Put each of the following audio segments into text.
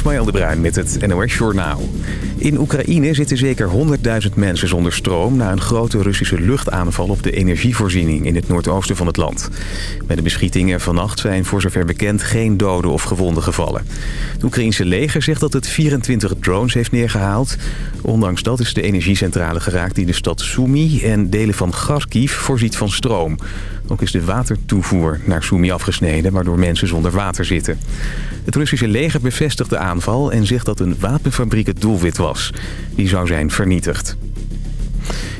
Ismaël de Bruin met het NOS Journaal. In Oekraïne zitten zeker 100.000 mensen zonder stroom... na een grote Russische luchtaanval op de energievoorziening in het noordoosten van het land. Bij de beschietingen vannacht zijn voor zover bekend geen doden of gewonden gevallen. Het Oekraïense leger zegt dat het 24 drones heeft neergehaald. Ondanks dat is de energiecentrale geraakt die de stad Sumy en delen van Kharkiv voorziet van stroom. Ook is de watertoevoer naar Sumy afgesneden, waardoor mensen zonder water zitten. Het Russische leger bevestigt de aanval en zegt dat een wapenfabriek het doelwit was. Die zou zijn vernietigd.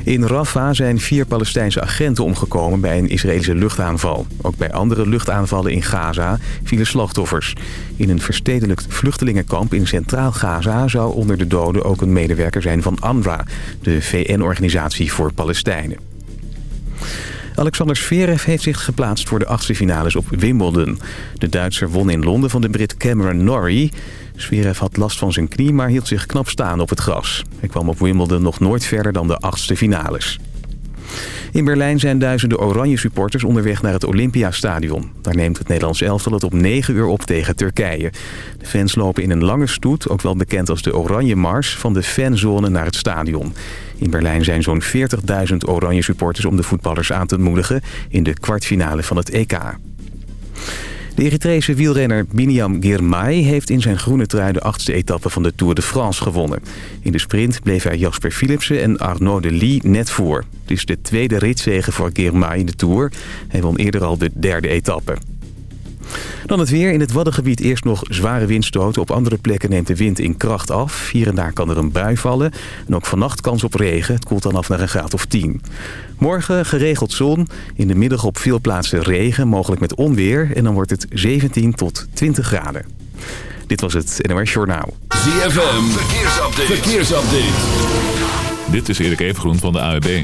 In Rafah zijn vier Palestijnse agenten omgekomen bij een Israëlische luchtaanval. Ook bij andere luchtaanvallen in Gaza vielen slachtoffers. In een verstedelijkt vluchtelingenkamp in Centraal Gaza... zou onder de doden ook een medewerker zijn van UNRWA... de VN-organisatie voor Palestijnen. Alexander Zverev heeft zich geplaatst voor de achtste finales op Wimbledon. De Duitser won in Londen van de Brit Cameron Norrie. Zverev had last van zijn knie, maar hield zich knap staan op het gras. Hij kwam op Wimbledon nog nooit verder dan de achtste finales. In Berlijn zijn duizenden oranje supporters onderweg naar het Olympiastadion. Daar neemt het Nederlands elftal het op 9 uur op tegen Turkije. De fans lopen in een lange stoet, ook wel bekend als de Oranje Mars... van de fanzone naar het stadion. In Berlijn zijn zo'n 40.000 oranje supporters om de voetballers aan te moedigen... in de kwartfinale van het EK. De Eritrese wielrenner Biniam Girmay heeft in zijn groene trui de achtste etappe van de Tour de France gewonnen. In de sprint bleef hij Jasper Philipsen en Arnaud de Lee net voor. Het is de tweede ritzege voor Girmay in de Tour. Hij won eerder al de derde etappe. Dan het weer. In het Waddengebied eerst nog zware windstoten. Op andere plekken neemt de wind in kracht af. Hier en daar kan er een bui vallen. En ook vannacht kans op regen. Het koelt dan af naar een graad of 10. Morgen geregeld zon. In de middag op veel plaatsen regen, mogelijk met onweer. En dan wordt het 17 tot 20 graden. Dit was het NOS Journaal. ZFM. Verkeersupdate. Verkeersupdate. Dit is Erik Evengroen van de AWB.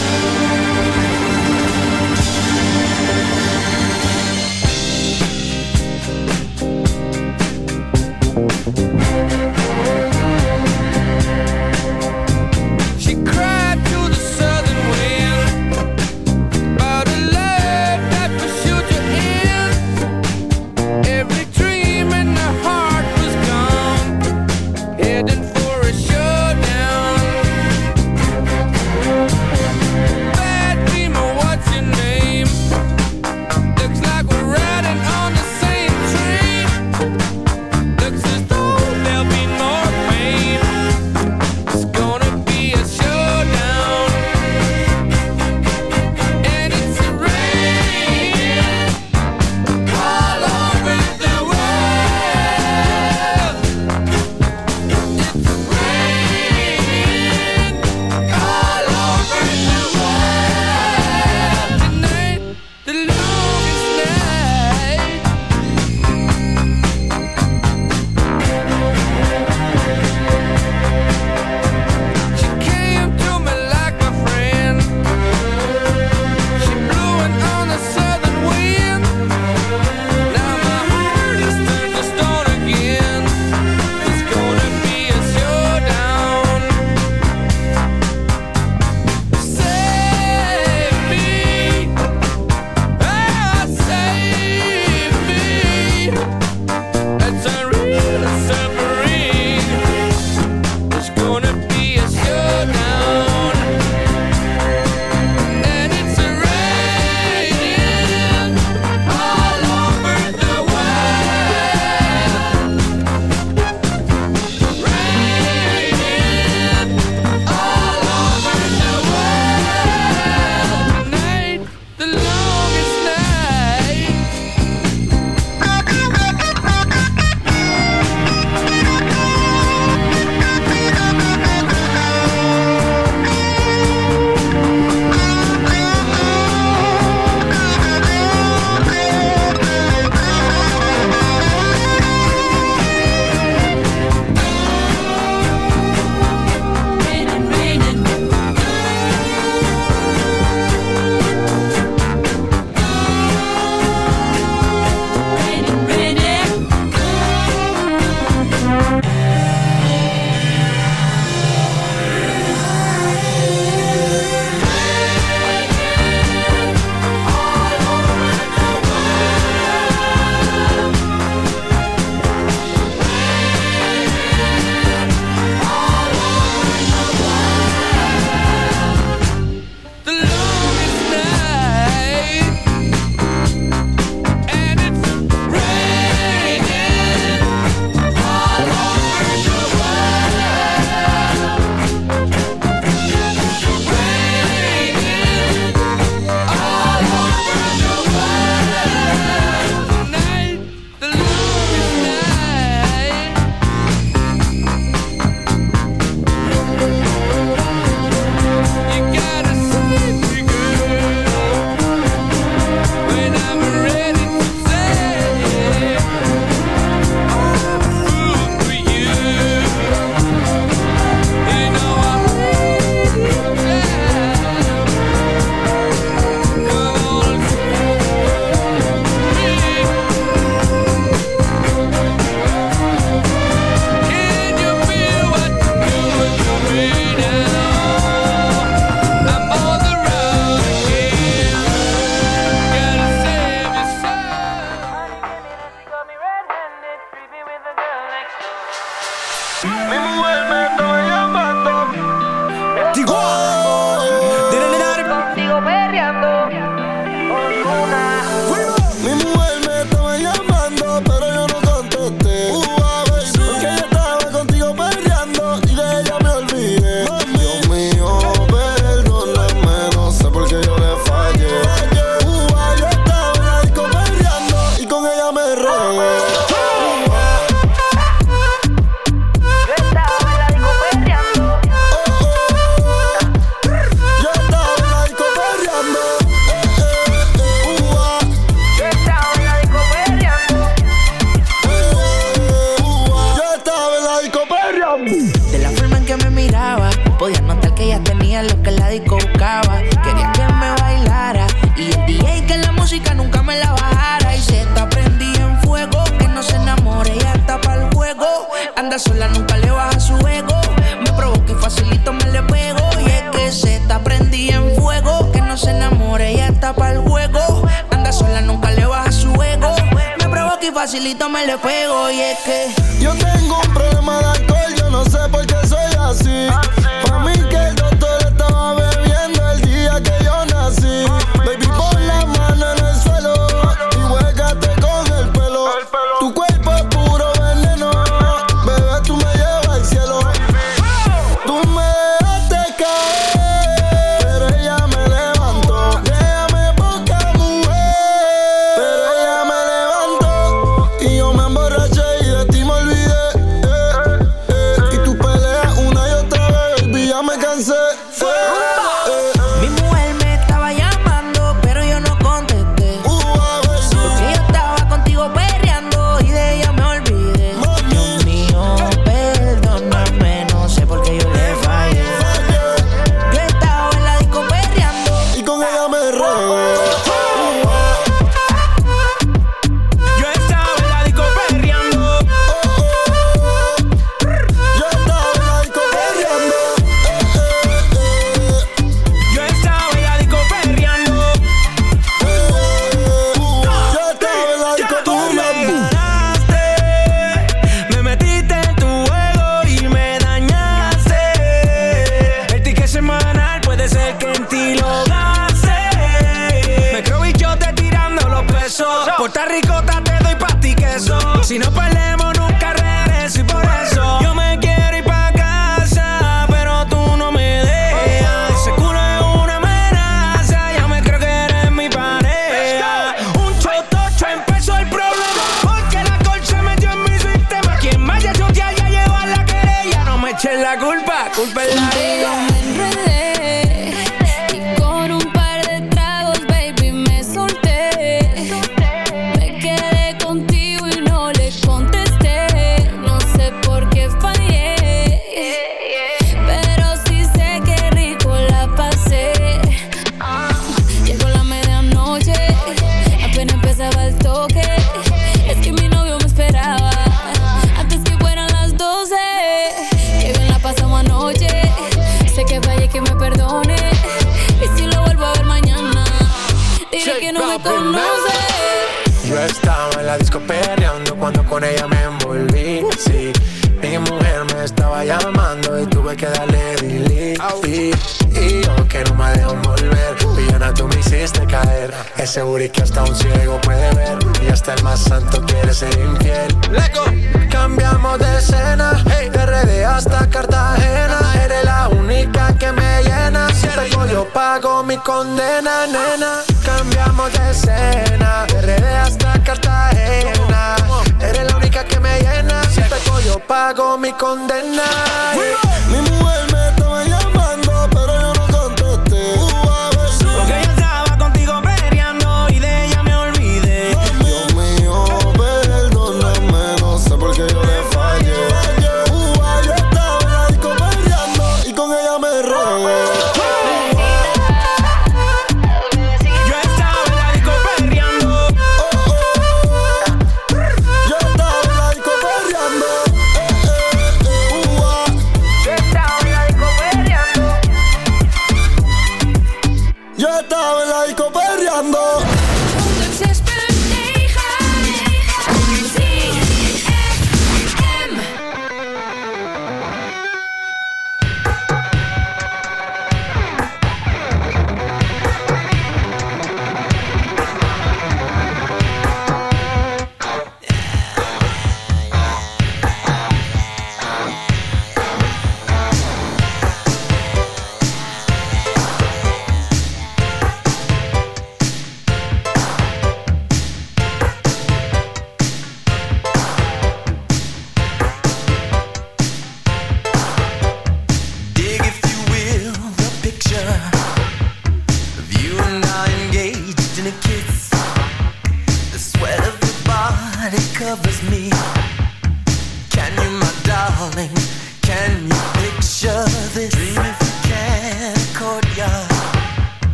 Pago mi condena.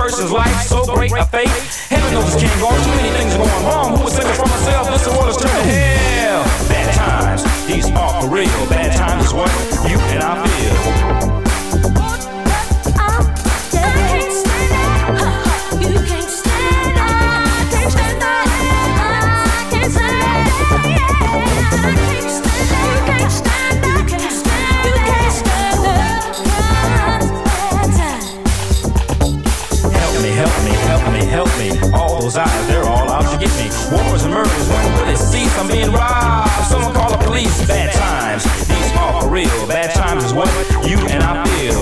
Person's life so great a fate? Heaven knows this can't go on. Too many things are going wrong. Who was thinking for myself? This world is turning hell. Bad times, these are for real. Bad times is what you and I feel. Wars and murders, when will it cease? I'm being robbed. Someone call the police. Bad times, these are for real. Bad times is what you and I feel.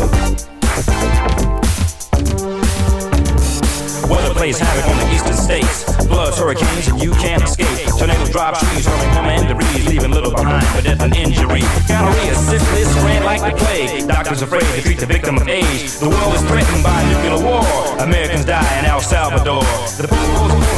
Weather plays havoc on the eastern states. Floods, hurricanes, and you can't escape. Tornadoes drop trees, hurling home and debris, leaving little behind for death and injury. Gonorrhea, syphilis, spread like the plague. Doctors afraid to treat the victim of age. The world is threatened by nuclear war. Americans die in El Salvador. The people's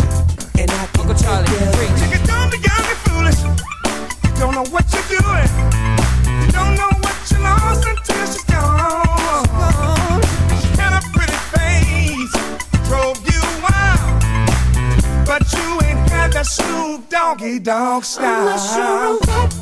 dog style.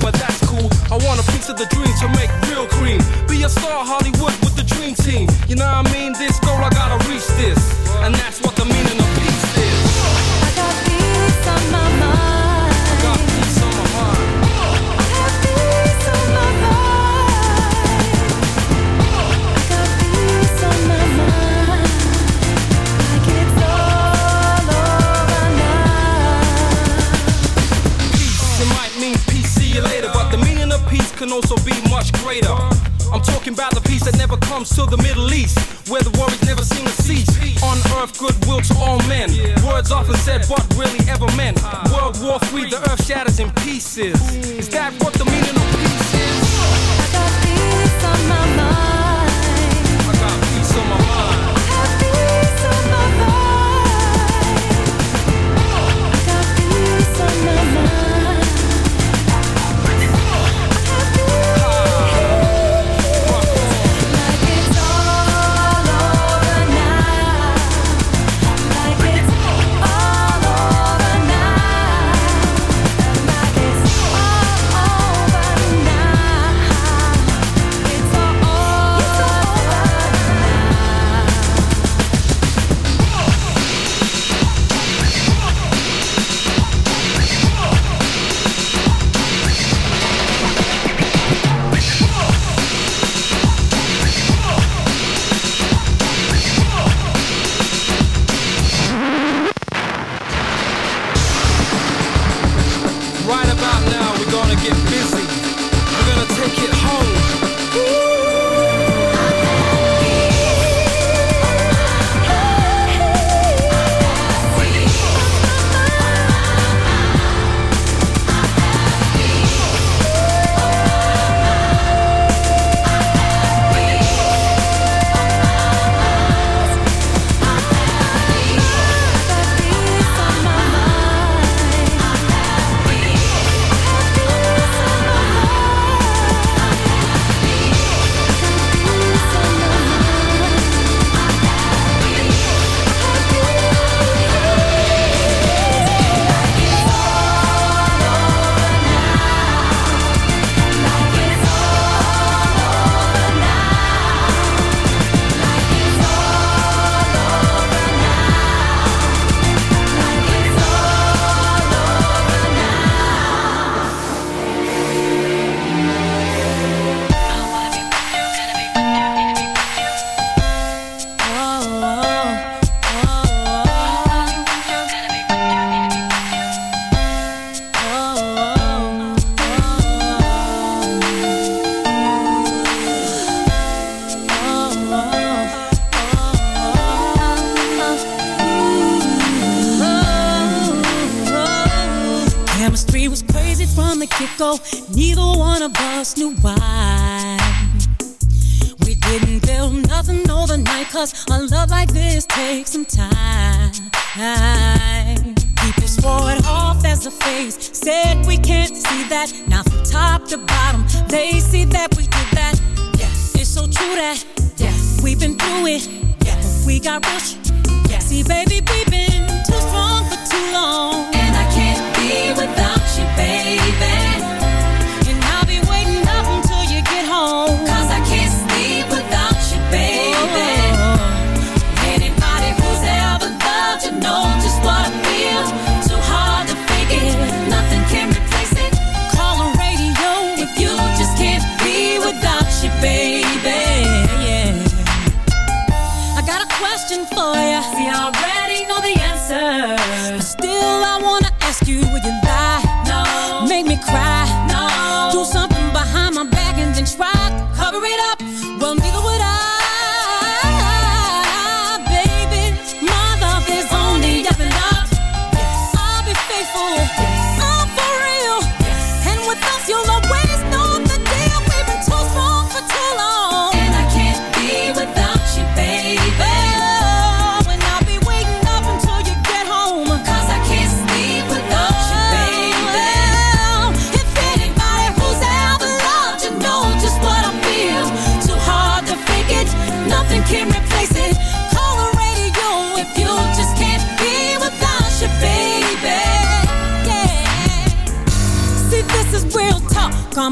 but that's cool. I want a piece of the dream to make real cream. Be a star, Hollywood Words often said, but really ever meant. World War III, the earth shatters in pieces. Is that what the meaning